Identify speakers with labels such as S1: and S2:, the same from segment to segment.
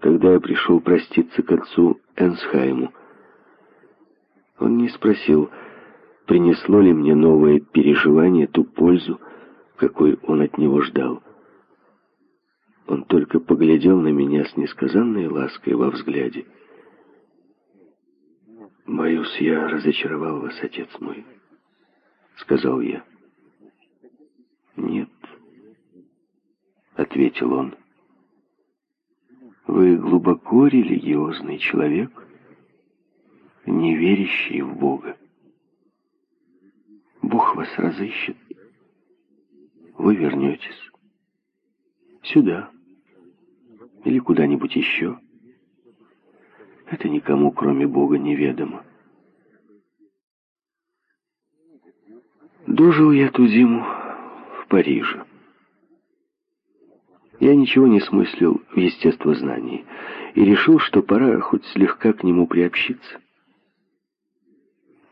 S1: когда я пришел проститься к отцу Энсхайму. Он не спросил, принесло ли мне новое переживание ту пользу, какой он от него ждал. Он только поглядел на меня с несказанной лаской во взгляде. «Боюсь, я разочаровал вас, отец мой», — сказал я. «Нет», — ответил он. «Вы глубоко религиозный человек, не верящий в Бога. Бог вас разыщет. Вы вернетесь. Сюда. Или куда-нибудь еще. Это никому, кроме Бога, неведомо. Дожил я ту зиму в Париже. Я ничего не смыслил в естествознании и решил, что пора хоть слегка к нему приобщиться.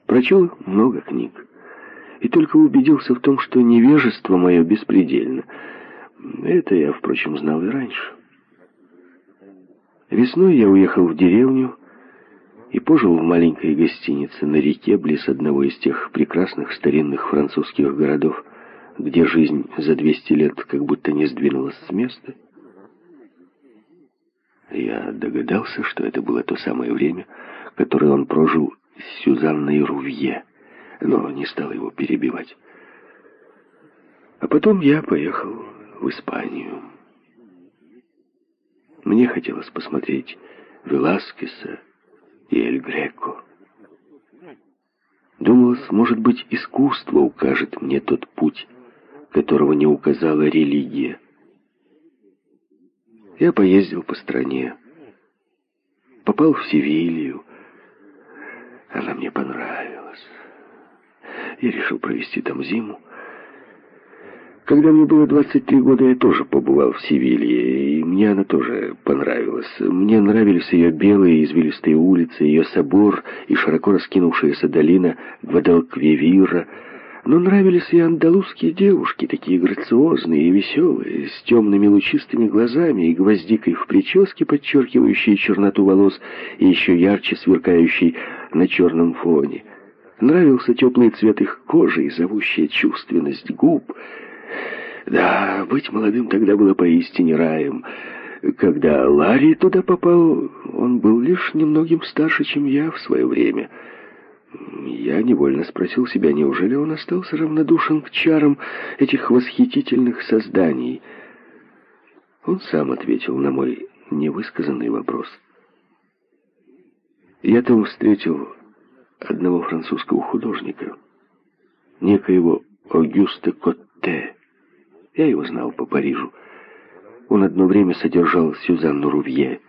S1: Прочел много книг и только убедился в том, что невежество мое беспредельно. Это я, впрочем, знал и раньше. Весной я уехал в деревню и пожил в маленькой гостинице на реке близ одного из тех прекрасных старинных французских городов, где жизнь за 200 лет как будто не сдвинулась с места. Я догадался, что это было то самое время, которое он прожил с Сюзанной Рувье, но не стал его перебивать. А потом я поехал в Испанию. Мне хотелось посмотреть Веласкеса и Эль Греко. Думалось, может быть, искусство укажет мне тот путь, которого не указала религия. Я поездил по стране, попал в Севилью. Она мне понравилась. Я решил провести там зиму. Когда мне было 23 года, я тоже побывал в Севилье, и мне она тоже понравилась. Мне нравились ее белые извилистые улицы, ее собор и широко раскинувшаяся долина Гвадалквивира. Но нравились и андалузские девушки, такие грациозные и веселые, с темными лучистыми глазами и гвоздикой в прическе, подчеркивающей черноту волос и еще ярче сверкающей на черном фоне. Нравился теплый цвет их кожи и зовущая чувственность губ — да, быть молодым тогда было поистине раем. Когда Ларри туда попал, он был лишь немногим старше, чем я в свое время. Я невольно спросил себя, неужели он остался равнодушен к чарам этих восхитительных созданий. Он сам ответил на мой невысказанный вопрос. Я там встретил одного французского художника, некоего Огюста Котте. Я его знал по Парижу. Он одно время содержал Сюзанну Рувье.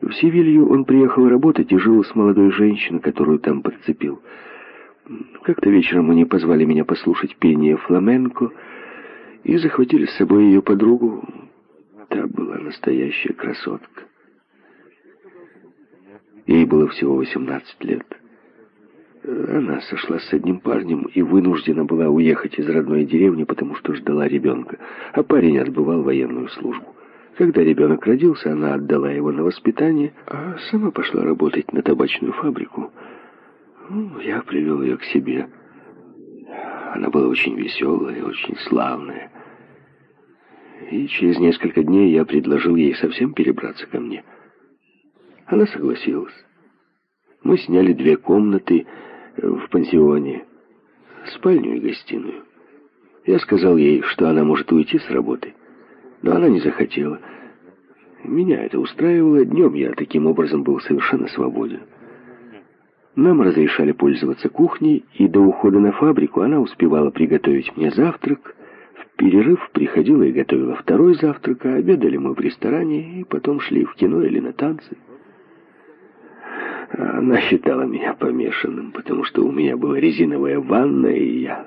S1: В Севилью он приехал работать и жил с молодой женщиной, которую там подцепил. Как-то вечером они позвали меня послушать пение фламенко и захватили с собой ее подругу. Та была настоящая красотка. Ей было всего 18 лет. Она сошла с одним парнем и вынуждена была уехать из родной деревни, потому что ждала ребенка, а парень отбывал военную службу. Когда ребенок родился, она отдала его на воспитание, а сама пошла работать на табачную фабрику. Ну, я привел ее к себе. Она была очень веселая, очень славная. И через несколько дней я предложил ей совсем перебраться ко мне. Она согласилась. Мы сняли две комнаты, в пансионе, спальню и гостиную. Я сказал ей, что она может уйти с работы, но она не захотела. Меня это устраивало, днем я таким образом был совершенно свободен. Нам разрешали пользоваться кухней, и до ухода на фабрику она успевала приготовить мне завтрак. В перерыв приходила и готовила второй завтрак, а обедали мы в ресторане, и потом шли в кино или на танцы. Она считала меня помешанным, потому что у меня была резиновая ванна, и я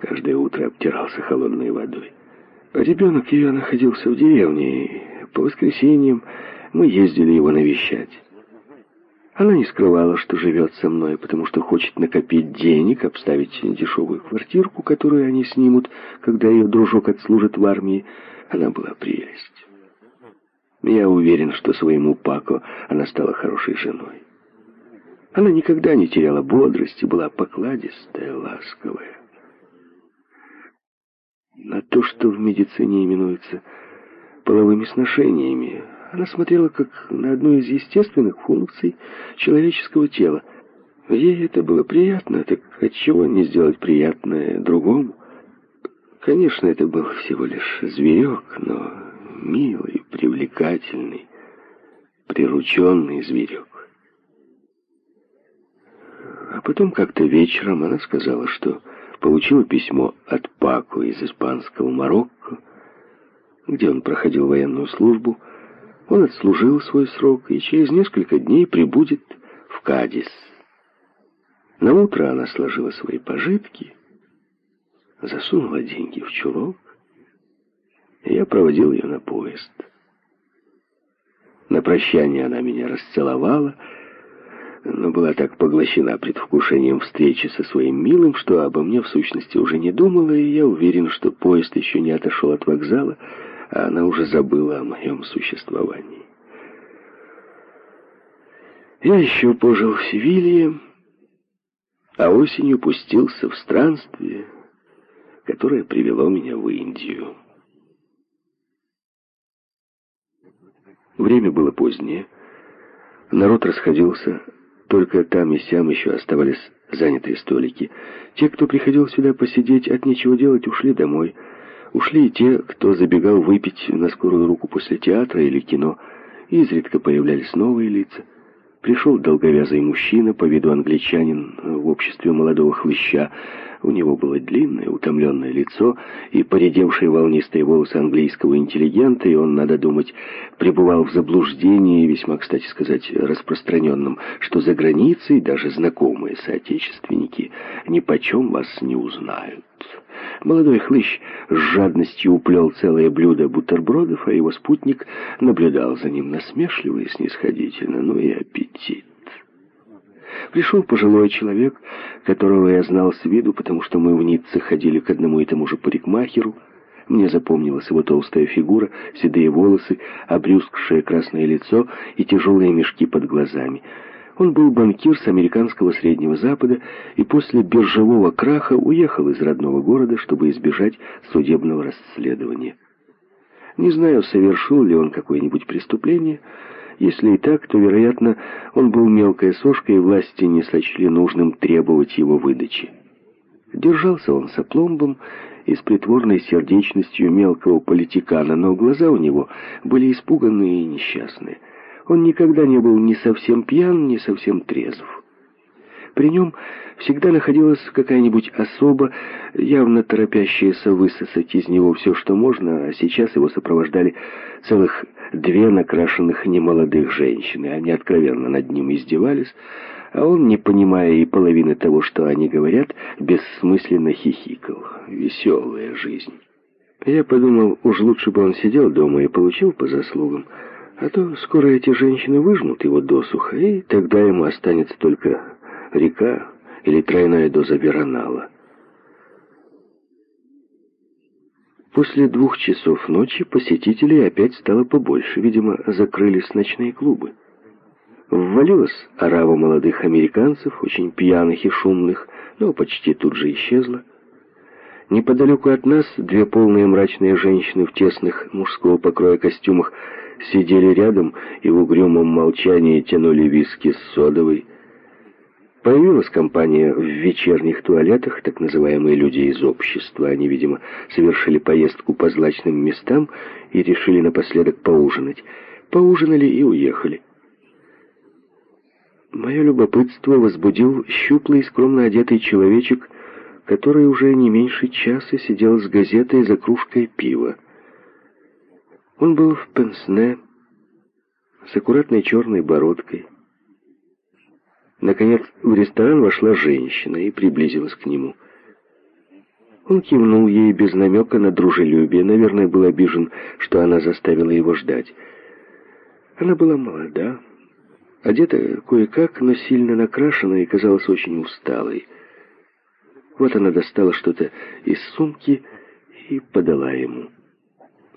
S1: каждое утро обтирался холодной водой. Ребенок ее находился в деревне, по воскресеньям мы ездили его навещать. Она не скрывала, что живет со мной, потому что хочет накопить денег, обставить дешевую квартирку, которую они снимут, когда ее дружок отслужит в армии. Она была прелесть. Я уверен, что своему Пако она стала хорошей женой. Она никогда не теряла бодрости, была покладистая, ласковая. На то, что в медицине именуется половыми сношениями, она смотрела как на одну из естественных функций человеческого тела. Ей это было приятно, так отчего не сделать приятное другому? Конечно, это был всего лишь зверек, но милый, привлекательный, прирученный зверек. А потом как-то вечером она сказала, что получила письмо от Паку из испанского Марокко, где он проходил военную службу. Он отслужил свой срок и через несколько дней прибудет в Кадис. На утро она сложила свои пожитки, засунула деньги в чулок, и я проводил ее на поезд. На прощание она меня расцеловала, но была так поглощена предвкушением встречи со своим милым, что обо мне в сущности уже не думала, и я уверен, что поезд еще не отошел от вокзала, а она уже забыла о моем существовании. Я еще пожил в Севилье, а осенью пустился в странствие, которое привело меня в Индию. Время было позднее. Народ расходился, только там и сям еще оставались занятые столики. Те, кто приходил сюда посидеть от нечего делать, ушли домой. Ушли и те, кто забегал выпить на скорую руку после театра или кино. Изредка появлялись новые лица. Пришел долговязый мужчина, по виду англичанин, в обществе молодого хлыща, у него было длинное, утомленное лицо и поредевшие волнистые волосы английского интеллигента, и он, надо думать, пребывал в заблуждении, весьма, кстати сказать, распространенном, что за границей даже знакомые соотечественники ни почем вас не узнают. Молодой хлыщ с жадностью уплел целое блюдо бутербродов, а его спутник наблюдал за ним насмешливо и снисходительно, ну и аппетит. Пришел пожилой человек, которого я знал с виду, потому что мы в Ницце ходили к одному и тому же парикмахеру. Мне запомнилась его толстая фигура, седые волосы, обрюзгшее красное лицо и тяжелые мешки под глазами. Он был банкир с американского Среднего Запада и после биржевого краха уехал из родного города, чтобы избежать судебного расследования. Не знаю, совершил ли он какое-нибудь преступление, если и так, то, вероятно, он был мелкой сошкой, и власти не сочли нужным требовать его выдачи. Держался он с опломбом и с притворной сердечностью мелкого политикана, но глаза у него были испуганные и несчастные. Он никогда не был ни совсем пьян, ни совсем трезв. При нем всегда находилась какая-нибудь особа, явно торопящаяся высосать из него все, что можно, а сейчас его сопровождали целых две накрашенных немолодых женщины. Они откровенно над ним издевались, а он, не понимая и половины того, что они говорят, бессмысленно хихикал. Веселая жизнь. Я подумал, уж лучше бы он сидел дома и получил по заслугам, а то скоро эти женщины выжмут его досуха, и тогда ему останется только река или тройная доза веронала. После двух часов ночи посетителей опять стало побольше. Видимо, закрылись ночные клубы. Ввалилась орава молодых американцев, очень пьяных и шумных, но почти тут же исчезла. Неподалеку от нас две полные мрачные женщины в тесных мужского покроя костюмах сидели рядом и в угрюмом молчании тянули виски с содовой. Появилась компания в вечерних туалетах, так называемые люди из общества. Они, видимо, совершили поездку по злачным местам и решили напоследок поужинать. Поужинали и уехали. Мое любопытство возбудил щуплый и скромно одетый человечек, который уже не меньше часа сидел с газетой за кружкой пива. Он был в пенсне, с аккуратной черной бородкой, Наконец в ресторан вошла женщина и приблизилась к нему. Он кивнул ей без намека на дружелюбие, наверное, был обижен, что она заставила его ждать. Она была молода, одета кое-как, но сильно накрашена и казалась очень усталой. Вот она достала что-то из сумки и подала ему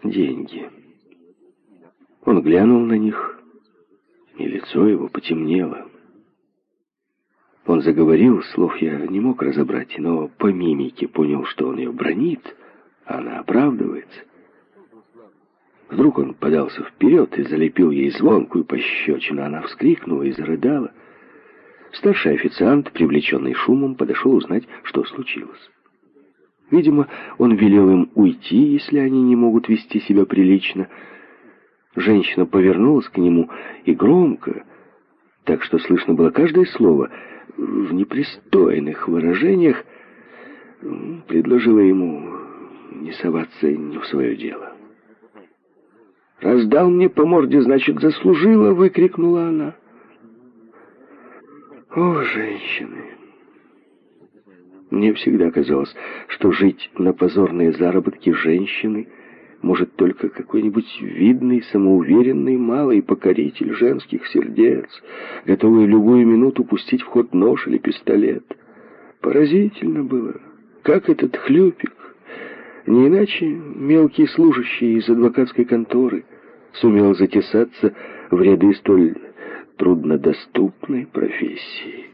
S1: деньги. Он глянул на них, и лицо его потемнело. Он заговорил, слов я не мог разобрать, но по мимике понял, что он ее бронит, а она оправдывается. Вдруг он подался вперед и залепил ей звонкую пощечину. Она вскрикнула и зарыдала. Старший официант, привлеченный шумом, подошел узнать, что случилось. Видимо, он велел им уйти, если они не могут вести себя прилично. Женщина повернулась к нему и громко, так что слышно было каждое слово, в непристойных выражениях предложила ему не соваться не в свое дело. «Раздал мне по морде, значит, заслужила!» — выкрикнула она. «О, женщины!» Мне всегда казалось, что жить на позорные заработки женщины — может только какой-нибудь видный, самоуверенный, малый покоритель женских сердец, готовый любую минуту пустить в ход нож или пистолет. Поразительно было, как этот хлюпик, не иначе мелкий служащий из адвокатской конторы, сумел затесаться в ряды столь труднодоступной профессии.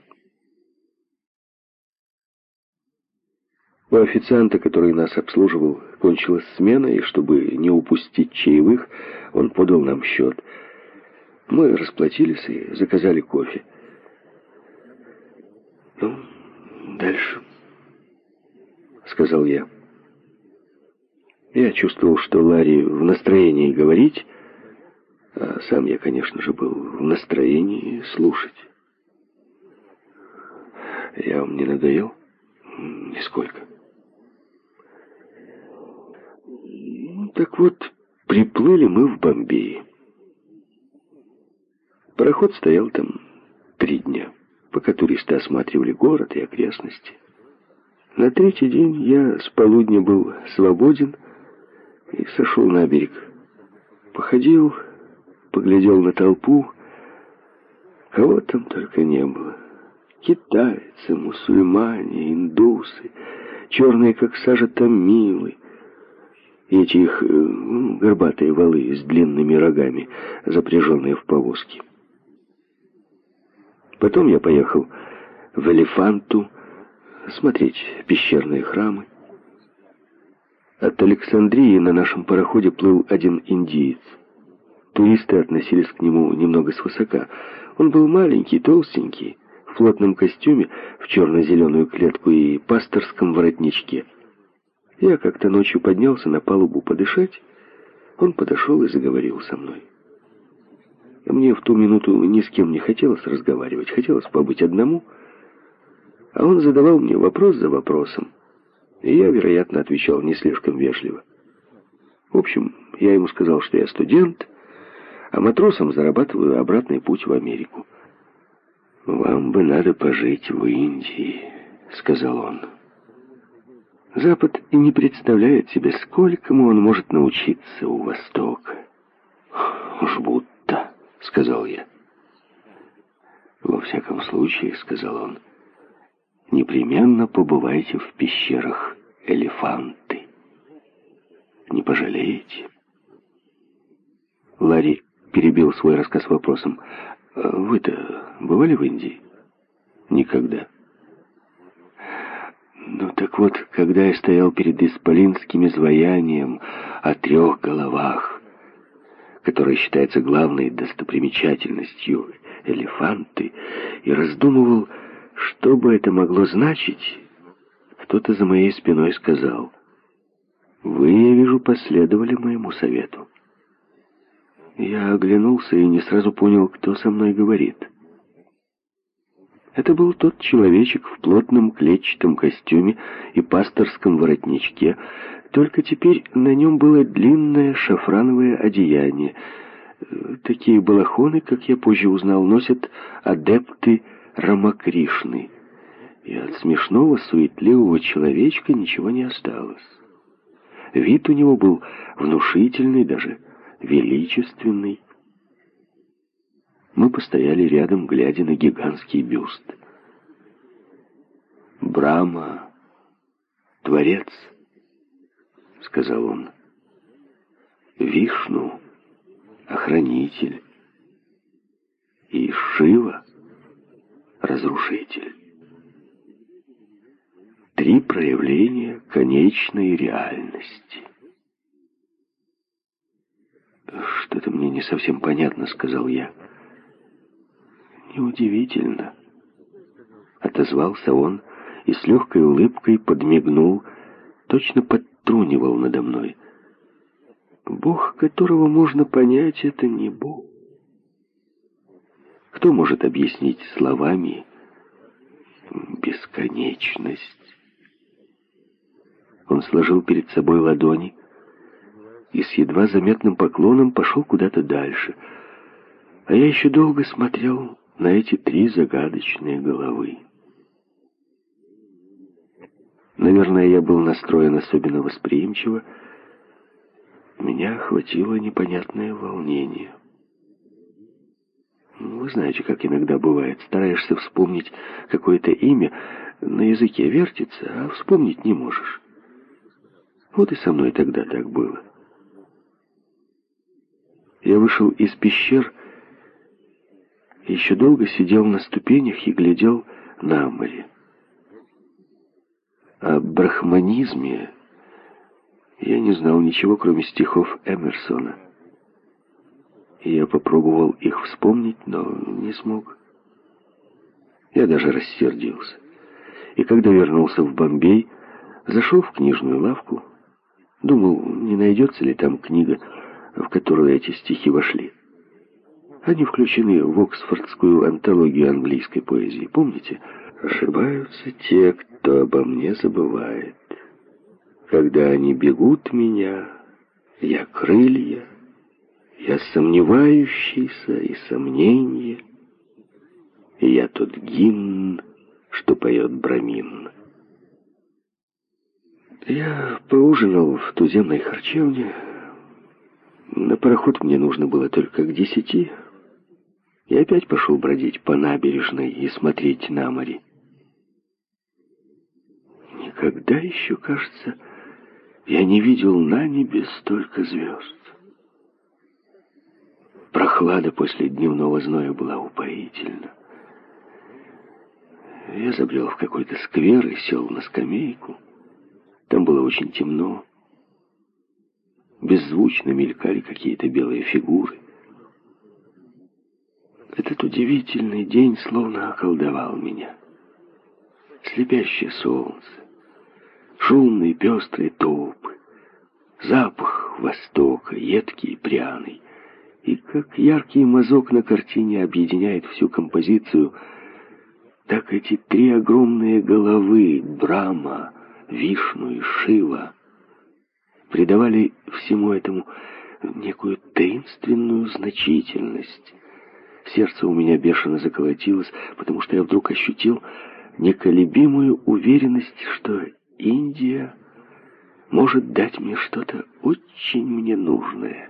S1: У официанта, который нас обслуживал, кончилась смена, и чтобы не упустить чаевых, он подал нам счет. Мы расплатились и заказали кофе. «Ну, дальше», — сказал я. Я чувствовал, что Ларри в настроении говорить, а сам я, конечно же, был в настроении слушать. «Я вам не надоел?» «Нисколько». Так вот, приплыли мы в Бомбей. Пароход стоял там три дня, пока туристы осматривали город и окрестности. На третий день я с полудня был свободен и сошел на берег. Походил, поглядел на толпу, кого там только не было. Китайцы, мусульмане, индусы, черные, как сажа, тамилы, эти их э, горбатые валы с длинными рогами, запряженные в повозки. Потом я поехал в Элефанту смотреть пещерные храмы. От Александрии на нашем пароходе плыл один индиец. Туристы относились к нему немного свысока. Он был маленький, толстенький, в плотном костюме, в черно-зеленую клетку и пасторском воротничке. Я как-то ночью поднялся на палубу подышать. Он подошел и заговорил со мной. Мне в ту минуту ни с кем не хотелось разговаривать, хотелось побыть одному. А он задавал мне вопрос за вопросом, и я, вероятно, отвечал не слишком вежливо. В общем, я ему сказал, что я студент, а матросом зарабатываю обратный путь в Америку. «Вам бы надо пожить в Индии», — сказал он. Запад и не представляет себе, сколькому он может научиться у Востока. «Уж будто», — сказал я. «Во всяком случае», — сказал он, — «непременно побывайте в пещерах элефанты. Не пожалеете». Ларри перебил свой рассказ вопросом. «А «Вы-то бывали в Индии?» «Никогда». Ну так вот, когда я стоял перед исполинским изваянием о трех головах, которое считается главной достопримечательностью элефанты, и раздумывал, что бы это могло значить, кто-то за моей спиной сказал, «Вы, я вижу, последовали моему совету». Я оглянулся и не сразу понял, кто со мной говорит. Это был тот человечек в плотном клетчатом костюме и пасторском воротничке, только теперь на нем было длинное шафрановое одеяние. Такие балахоны, как я позже узнал, носят адепты Рамакришны. И от смешного, суетливого человечка ничего не осталось. Вид у него был внушительный, даже величественный. Мы постояли рядом, глядя на гигантский бюст. «Брама — творец», — сказал он. «Вишну — охранитель, и Шива — разрушитель. Три проявления конечной реальности. «Что-то мне не совсем понятно», — сказал я. «Неудивительно», — отозвался он и с легкой улыбкой подмигнул, точно подтрунивал надо мной. «Бог, которого можно понять, это не Бог. Кто может объяснить словами бесконечность?» Он сложил перед собой ладони и с едва заметным поклоном пошел куда-то дальше. А я еще долго смотрел на эти три загадочные головы. Наверное, я был настроен особенно восприимчиво. Меня охватило непонятное волнение. Вы знаете, как иногда бывает. Стараешься вспомнить какое-то имя, на языке вертится, а вспомнить не можешь. Вот и со мной тогда так было. Я вышел из пещер еще долго сидел на ступенях и глядел на море. О брахманизме я не знал ничего, кроме стихов Эмерсона. Я попробовал их вспомнить, но не смог. Я даже рассердился. И когда вернулся в Бомбей, зашел в книжную лавку, думал, не найдется ли там книга, в которую эти стихи вошли. Они включены в Оксфордскую антологию английской поэзии, помните? Ошибаются те, кто обо мне забывает. Когда они бегут меня, я крылья, я сомневающийся и сомнение, я тот гимн, что поет Брамин. Я поужинал в туземной харчевне. На пароход мне нужно было только к десяти. И опять пошел бродить по набережной и смотреть на море. Никогда еще, кажется, я не видел на небе столько звезд. Прохлада после дневного зноя была упоительна. Я забрел в какой-то сквер и сел на скамейку. Там было очень темно. Беззвучно мелькали какие-то белые фигуры. Этот удивительный день словно околдовал меня. Слепящее солнце, шумные пестрые толпы, запах востока, едкий и пряный. И как яркий мазок на картине объединяет всю композицию, так эти три огромные головы, драма, Вишну и Шива придавали всему этому некую таинственную значительность. Сердце у меня бешено заколотилось, потому что я вдруг ощутил неколебимую уверенность, что Индия может дать мне что-то очень мне нужное.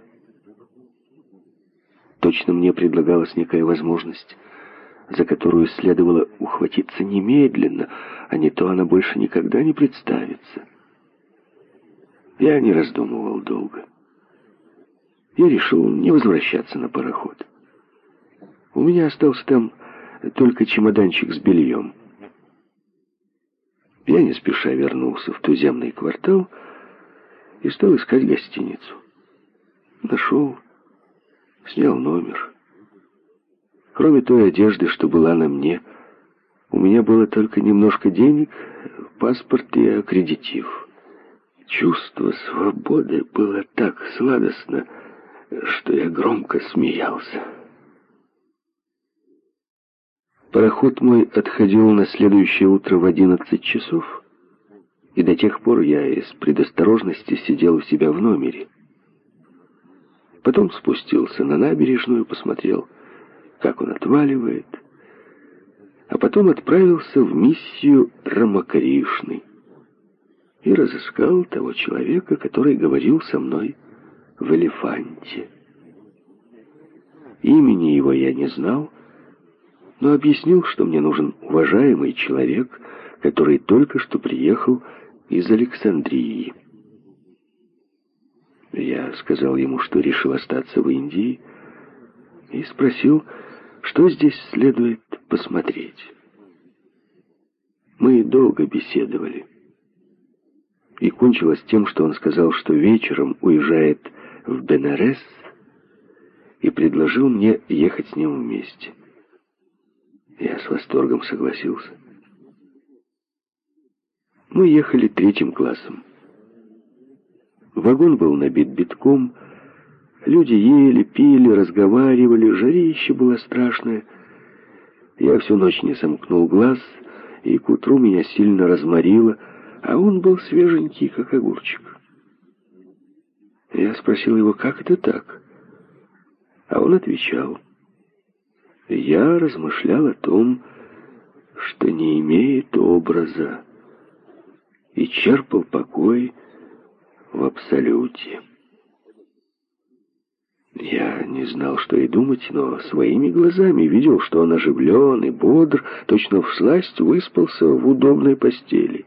S1: Точно мне предлагалась некая возможность, за которую следовало ухватиться немедленно, а не то она больше никогда не представится. Я не раздумывал долго. Я решил не возвращаться на пароход. У меня остался там только чемоданчик с бельем. Я не спеша вернулся в туземный квартал и стал искать гостиницу. Нашел, снял номер. Кроме той одежды, что была на мне, у меня было только немножко денег, паспорт и аккредитив. Чувство свободы было так сладостно, что я громко смеялся. Пароход мой отходил на следующее утро в одиннадцать часов, и до тех пор я из предосторожности сидел у себя в номере. Потом спустился на набережную, посмотрел, как он отваливает, а потом отправился в миссию Рамакаришны и разыскал того человека, который говорил со мной в элефанте. Имени его я не знал, но объяснил, что мне нужен уважаемый человек, который только что приехал из Александрии. Я сказал ему, что решил остаться в Индии, и спросил, что здесь следует посмотреть. Мы долго беседовали. И кончилось тем, что он сказал, что вечером уезжает в Бенарес и предложил мне ехать с ним вместе. Я с восторгом согласился. Мы ехали третьим классом. Вагон был набит битком, люди ели, пили, разговаривали, жарище было страшное. Я всю ночь не сомкнул глаз, и к утру меня сильно разморило, а он был свеженький, как огурчик. Я спросил его, как это так? А он отвечал, я размышлял о том, что не имеет образа, и черпал покой в абсолюте. Я не знал, что и думать, но своими глазами видел, что он оживлен и бодр, точно всласть выспался в удобной постели.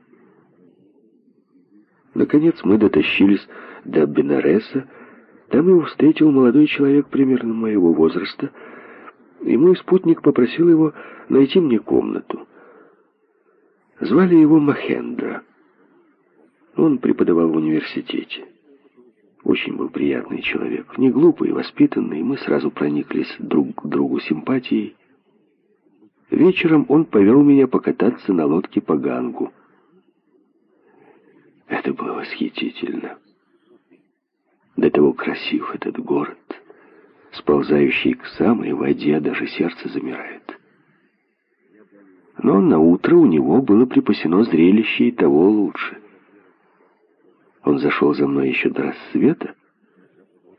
S1: Наконец мы дотащились до Бенареса. Там его встретил молодой человек примерно моего возраста, и мой спутник попросил его найти мне комнату. Звали его Махендра. Он преподавал в университете. Очень был приятный человек, не глупый, воспитанный, мы сразу прониклись друг к другу симпатией. Вечером он повел меня покататься на лодке по Гангу. Это было восхитительно. До того красив этот город, сползающий к самой воде, даже сердце замирает. Но на утро у него было припасено зрелище и того лучше — он зашел за мной еще до рассвета,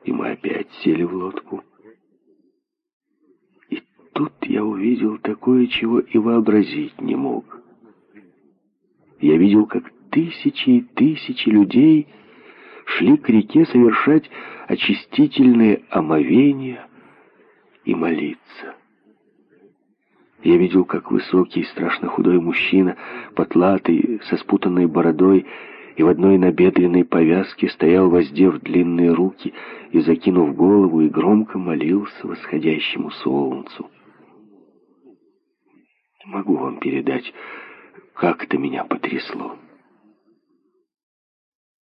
S1: и мы опять сели в лодку. И тут я увидел такое, чего и вообразить не мог. Я видел, как тысячи и тысячи людей шли к реке совершать очистительные омовения и молиться. Я видел, как высокий, страшно худой мужчина, потлатый, со спутанной бородой, и в одной набедренной повязке стоял, воздев длинные руки и закинув голову, и громко молился восходящему солнцу. Не могу вам передать, как это меня потрясло.